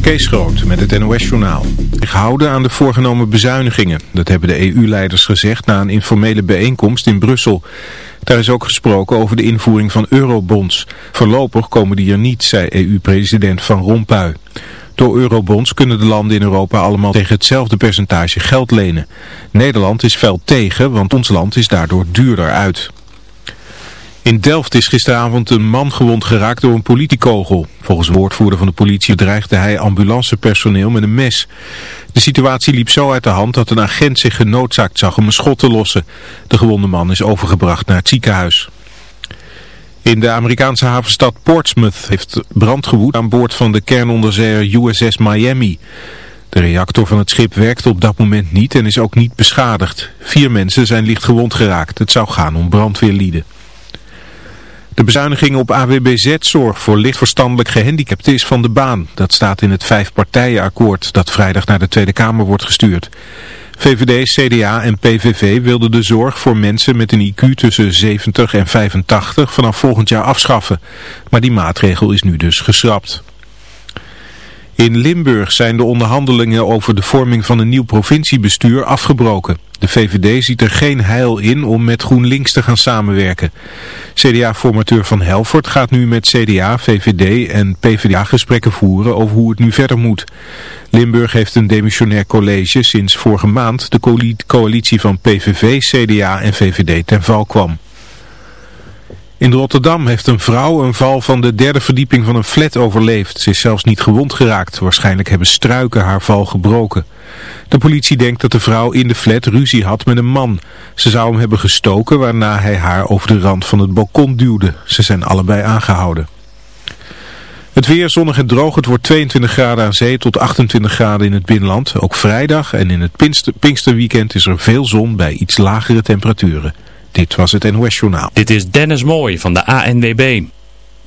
Kees Groot met het NOS-journaal. Gehouden aan de voorgenomen bezuinigingen. Dat hebben de EU-leiders gezegd na een informele bijeenkomst in Brussel. Daar is ook gesproken over de invoering van eurobonds. Voorlopig komen die er niet, zei EU-president Van Rompuy. Door eurobonds kunnen de landen in Europa allemaal tegen hetzelfde percentage geld lenen. Nederland is fel tegen, want ons land is daardoor duurder uit. In Delft is gisteravond een man gewond geraakt door een politiekogel. Volgens woordvoerder van de politie dreigde hij ambulancepersoneel met een mes. De situatie liep zo uit de hand dat een agent zich genoodzaakt zag om een schot te lossen. De gewonde man is overgebracht naar het ziekenhuis. In de Amerikaanse havenstad Portsmouth heeft brand gewoed aan boord van de kernonderzeeër USS Miami. De reactor van het schip werkte op dat moment niet en is ook niet beschadigd. Vier mensen zijn licht gewond geraakt. Het zou gaan om brandweerlieden. De bezuiniging op AWBZ-zorg voor lichtverstandelijk gehandicapten is van de baan. Dat staat in het vijfpartijenakkoord dat vrijdag naar de Tweede Kamer wordt gestuurd. VVD, CDA en PVV wilden de zorg voor mensen met een IQ tussen 70 en 85 vanaf volgend jaar afschaffen. Maar die maatregel is nu dus geschrapt. In Limburg zijn de onderhandelingen over de vorming van een nieuw provinciebestuur afgebroken. De VVD ziet er geen heil in om met GroenLinks te gaan samenwerken. CDA-formateur Van Helfort gaat nu met CDA, VVD en PvdA gesprekken voeren over hoe het nu verder moet. Limburg heeft een demissionair college sinds vorige maand de coalitie van PVV, CDA en VVD ten val kwam. In Rotterdam heeft een vrouw een val van de derde verdieping van een flat overleefd. Ze is zelfs niet gewond geraakt. Waarschijnlijk hebben struiken haar val gebroken. De politie denkt dat de vrouw in de flat ruzie had met een man. Ze zou hem hebben gestoken waarna hij haar over de rand van het balkon duwde. Ze zijn allebei aangehouden. Het weer zonnig en droog. Het wordt 22 graden aan zee tot 28 graden in het binnenland. Ook vrijdag en in het Pinksterweekend is er veel zon bij iets lagere temperaturen. Dit was het NOS Journaal. Dit is Dennis Mooij van de ANWB.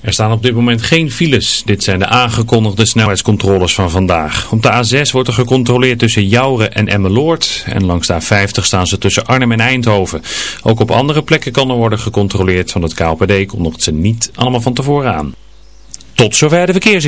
Er staan op dit moment geen files. Dit zijn de aangekondigde snelheidscontroles van vandaag. Op de A6 wordt er gecontroleerd tussen Jouren en Emmeloord. En langs de A50 staan ze tussen Arnhem en Eindhoven. Ook op andere plekken kan er worden gecontroleerd. Van het KLPD kondigt ze niet allemaal van tevoren aan. Tot zover de verkeers.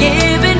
giving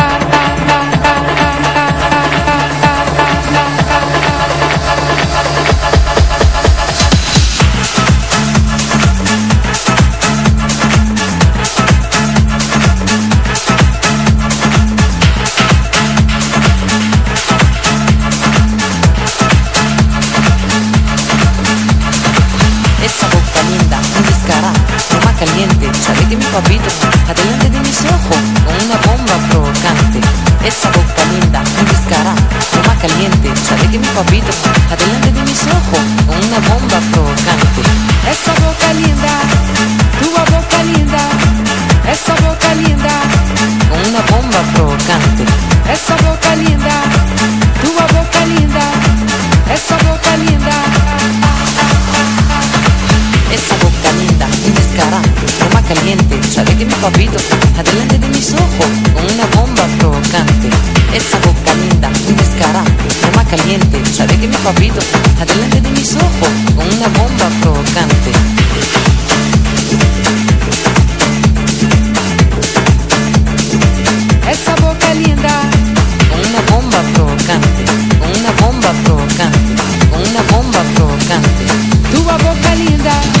papito, adelante de mis ojos, con una bomba provocante. Esa boca linda, descarada, más caliente, sabe que mi papito, adelante de mis ojos, con una bomba provocante. Esa boca linda, tu boca linda, esa boca linda, con una bomba provocante. Esa sabe que mi papito adelante de mis ojos con una bomba provocante. Esa boca linda, un descarada, más caliente. Sabe que mi papito adelante de mis ojos con una bomba provocante. Esa boca linda, con una bomba provocante, con una bomba provocante, con una bomba provocante. Tu boca linda.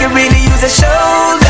can really use a shoulder.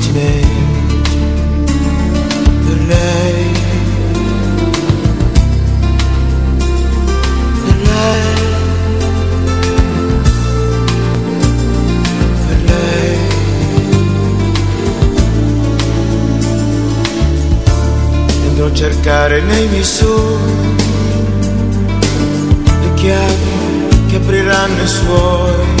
cercare nei miei sogni le chiavi che apriranno i suoi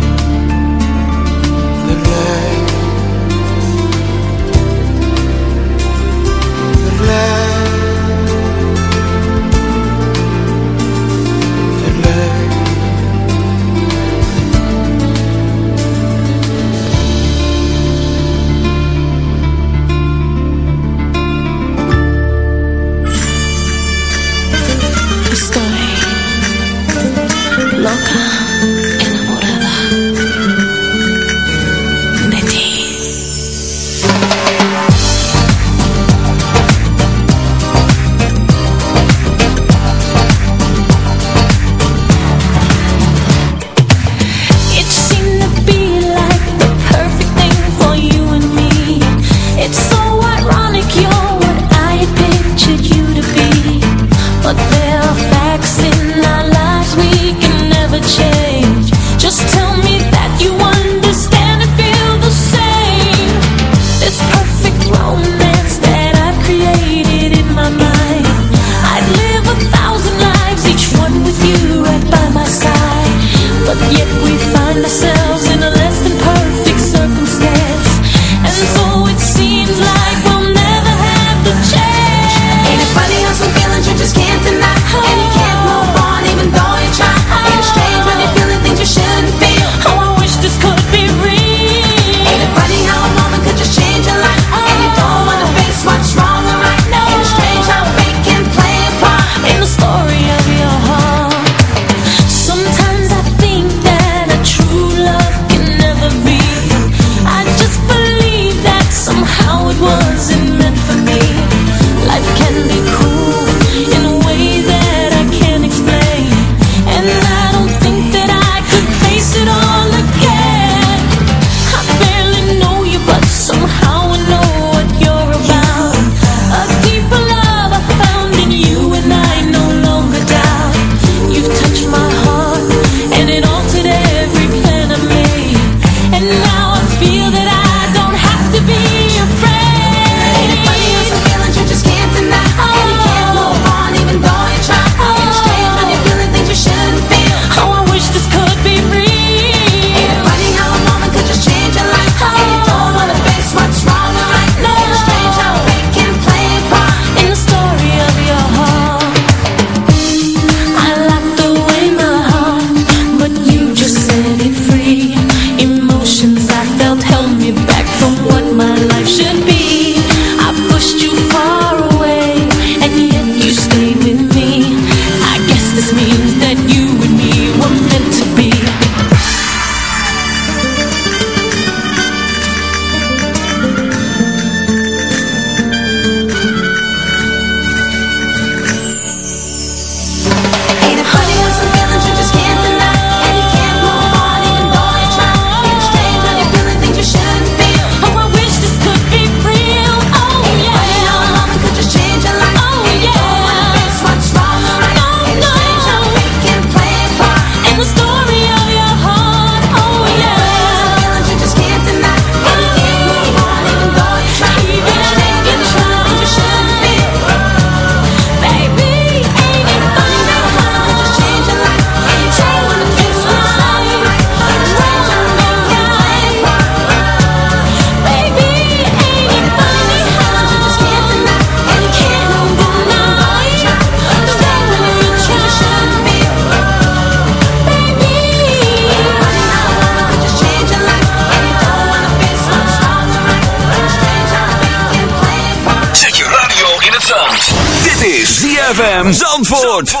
ZFM Zandvoort.